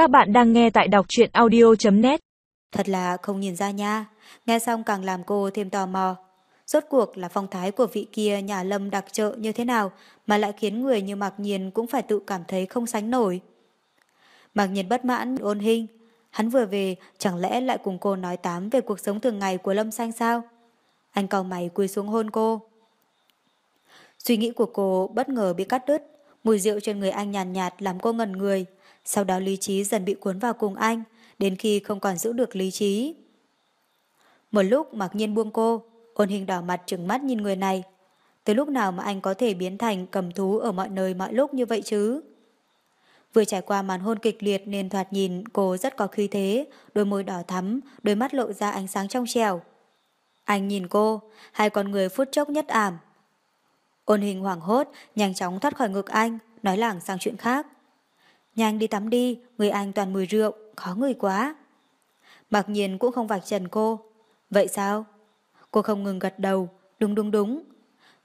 Các bạn đang nghe tại đọc truyện audio.net Thật là không nhìn ra nha, nghe xong càng làm cô thêm tò mò. Rốt cuộc là phong thái của vị kia nhà lâm đặc trợ như thế nào mà lại khiến người như Mạc Nhiên cũng phải tự cảm thấy không sánh nổi. Mạc Nhiên bất mãn ôn hình, hắn vừa về chẳng lẽ lại cùng cô nói tám về cuộc sống thường ngày của Lâm Xanh sao? Anh cầu mày cúi xuống hôn cô. Suy nghĩ của cô bất ngờ bị cắt đứt, mùi rượu trên người anh nhàn nhạt, nhạt làm cô ngẩn người, sau đó lý trí dần bị cuốn vào cùng anh, đến khi không còn giữ được lý trí. Một lúc mặc nhiên buông cô, ôn hình đỏ mặt trừng mắt nhìn người này. Tới lúc nào mà anh có thể biến thành cầm thú ở mọi nơi mọi lúc như vậy chứ? Vừa trải qua màn hôn kịch liệt nên thoạt nhìn cô rất có khí thế, đôi môi đỏ thắm, đôi mắt lộ ra ánh sáng trong trèo. Anh nhìn cô, hai con người phút chốc nhất ảm. Ôn hình hoảng hốt, nhanh chóng thoát khỏi ngực anh, nói lảng sang chuyện khác. Nhanh đi tắm đi, người anh toàn mùi rượu, khó người quá. Mặc nhiên cũng không vạch trần cô. Vậy sao? Cô không ngừng gật đầu, đúng đúng đúng.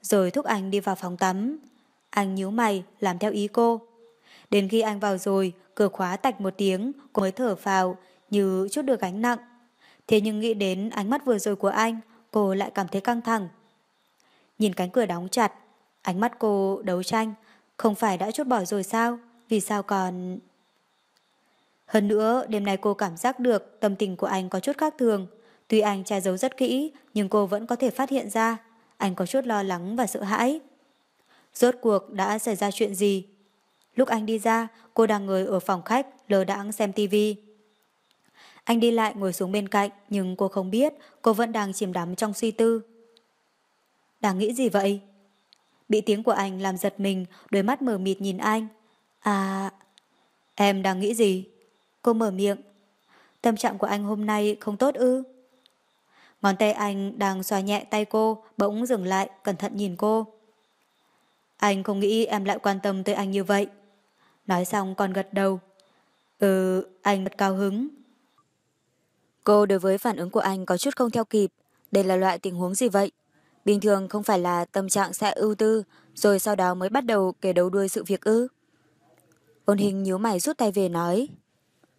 Rồi thúc anh đi vào phòng tắm. Anh nhíu mày, làm theo ý cô. Đến khi anh vào rồi, cửa khóa tạch một tiếng, cô mới thở vào, như chút được gánh nặng. Thế nhưng nghĩ đến ánh mắt vừa rồi của anh, cô lại cảm thấy căng thẳng. Nhìn cánh cửa đóng chặt, ánh mắt cô đấu tranh, không phải đã chốt bỏ rồi sao? Vì sao còn... Hơn nữa, đêm nay cô cảm giác được tâm tình của anh có chút khác thường. Tuy anh che giấu rất kỹ, nhưng cô vẫn có thể phát hiện ra. Anh có chút lo lắng và sợ hãi. Rốt cuộc đã xảy ra chuyện gì? Lúc anh đi ra, cô đang ngồi ở phòng khách, lờ đãng xem tivi. Anh đi lại ngồi xuống bên cạnh, nhưng cô không biết cô vẫn đang chìm đắm trong suy tư. Đang nghĩ gì vậy? Bị tiếng của anh làm giật mình, đôi mắt mở mịt nhìn anh. À, em đang nghĩ gì? Cô mở miệng. Tâm trạng của anh hôm nay không tốt ư? Ngón tay anh đang xoa nhẹ tay cô, bỗng dừng lại, cẩn thận nhìn cô. Anh không nghĩ em lại quan tâm tới anh như vậy. Nói xong còn gật đầu. Ừ, anh thật cao hứng. Cô đối với phản ứng của anh có chút không theo kịp. Đây là loại tình huống gì vậy? Bình thường không phải là tâm trạng sẽ ưu tư, rồi sau đó mới bắt đầu kể đầu đuôi sự việc ư. Ôn hình nhíu mày rút tay về nói.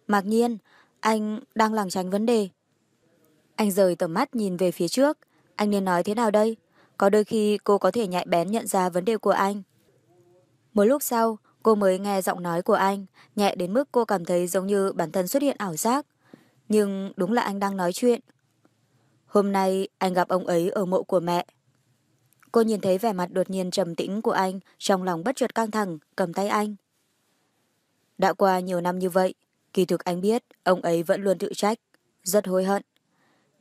Mặc nhiên, anh đang lảng tránh vấn đề. Anh rời tầm mắt nhìn về phía trước. Anh nên nói thế nào đây? Có đôi khi cô có thể nhạy bén nhận ra vấn đề của anh. Một lúc sau, cô mới nghe giọng nói của anh, nhẹ đến mức cô cảm thấy giống như bản thân xuất hiện ảo giác. Nhưng đúng là anh đang nói chuyện. Hôm nay anh gặp ông ấy ở mộ của mẹ. Cô nhìn thấy vẻ mặt đột nhiên trầm tĩnh của anh, trong lòng bất chợt căng thẳng, cầm tay anh. Đã qua nhiều năm như vậy, kỳ thực anh biết ông ấy vẫn luôn tự trách, rất hối hận.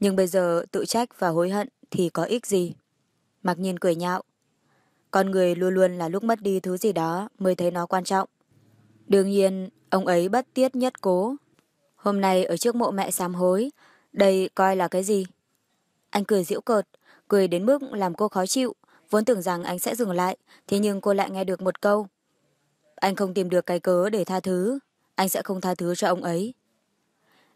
Nhưng bây giờ tự trách và hối hận thì có ích gì? Mặc nhiên cười nhạo. Con người luôn luôn là lúc mất đi thứ gì đó mới thấy nó quan trọng. Đương nhiên, ông ấy bất tiết nhất cố. Hôm nay ở trước mộ mẹ sám hối, đây coi là cái gì? Anh cười giễu cợt, cười đến mức làm cô khó chịu, vốn tưởng rằng anh sẽ dừng lại, thế nhưng cô lại nghe được một câu. Anh không tìm được cái cớ để tha thứ, anh sẽ không tha thứ cho ông ấy.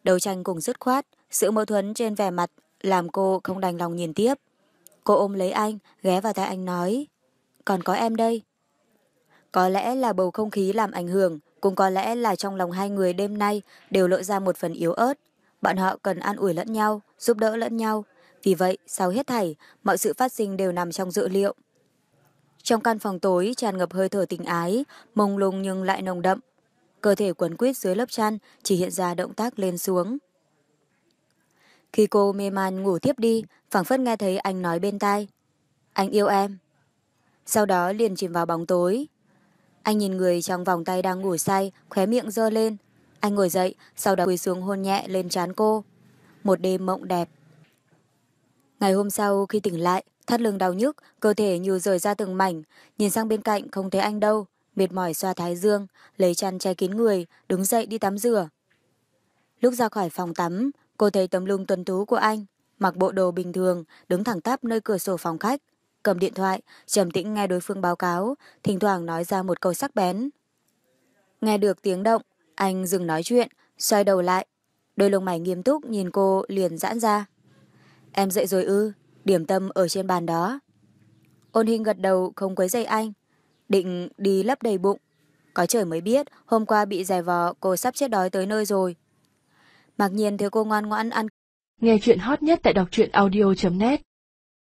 Đấu tranh cùng dứt khoát, sự mâu thuẫn trên vẻ mặt làm cô không đành lòng nhìn tiếp. Cô ôm lấy anh, ghé vào tai anh nói, còn có em đây. Có lẽ là bầu không khí làm ảnh hưởng, cũng có lẽ là trong lòng hai người đêm nay đều lộ ra một phần yếu ớt. Bọn họ cần an ủi lẫn nhau, giúp đỡ lẫn nhau. Vì vậy, sau hết thảy, mọi sự phát sinh đều nằm trong dự liệu. Trong căn phòng tối tràn ngập hơi thở tình ái, mông lung nhưng lại nồng đậm. Cơ thể quấn quýt dưới lớp chăn chỉ hiện ra động tác lên xuống. Khi cô mê man ngủ tiếp đi, phảng phất nghe thấy anh nói bên tai. Anh yêu em. Sau đó liền chìm vào bóng tối. Anh nhìn người trong vòng tay đang ngủ say, khóe miệng dơ lên. Anh ngồi dậy, sau đó quỳ xuống hôn nhẹ lên trán cô. Một đêm mộng đẹp. Ngày hôm sau khi tỉnh lại, thắt lưng đau nhức, cơ thể như rời ra từng mảnh, nhìn sang bên cạnh không thấy anh đâu, mệt mỏi xoa thái dương, lấy chăn che kín người, đứng dậy đi tắm rửa. Lúc ra khỏi phòng tắm, cô thấy tấm lưng tuần tú của anh, mặc bộ đồ bình thường, đứng thẳng tắp nơi cửa sổ phòng khách, cầm điện thoại, trầm tĩnh nghe đối phương báo cáo, thỉnh thoảng nói ra một câu sắc bén. Nghe được tiếng động, anh dừng nói chuyện, xoay đầu lại, đôi lông mày nghiêm túc nhìn cô liền giãn ra. Em dậy rồi ư, điểm tâm ở trên bàn đó. Ôn hình gật đầu không quấy dây anh, định đi lấp đầy bụng. Có trời mới biết, hôm qua bị giải vò, cô sắp chết đói tới nơi rồi. Mặc nhiên thấy cô ngoan ngoãn ăn. Nghe chuyện hot nhất tại đọc truyện audio.net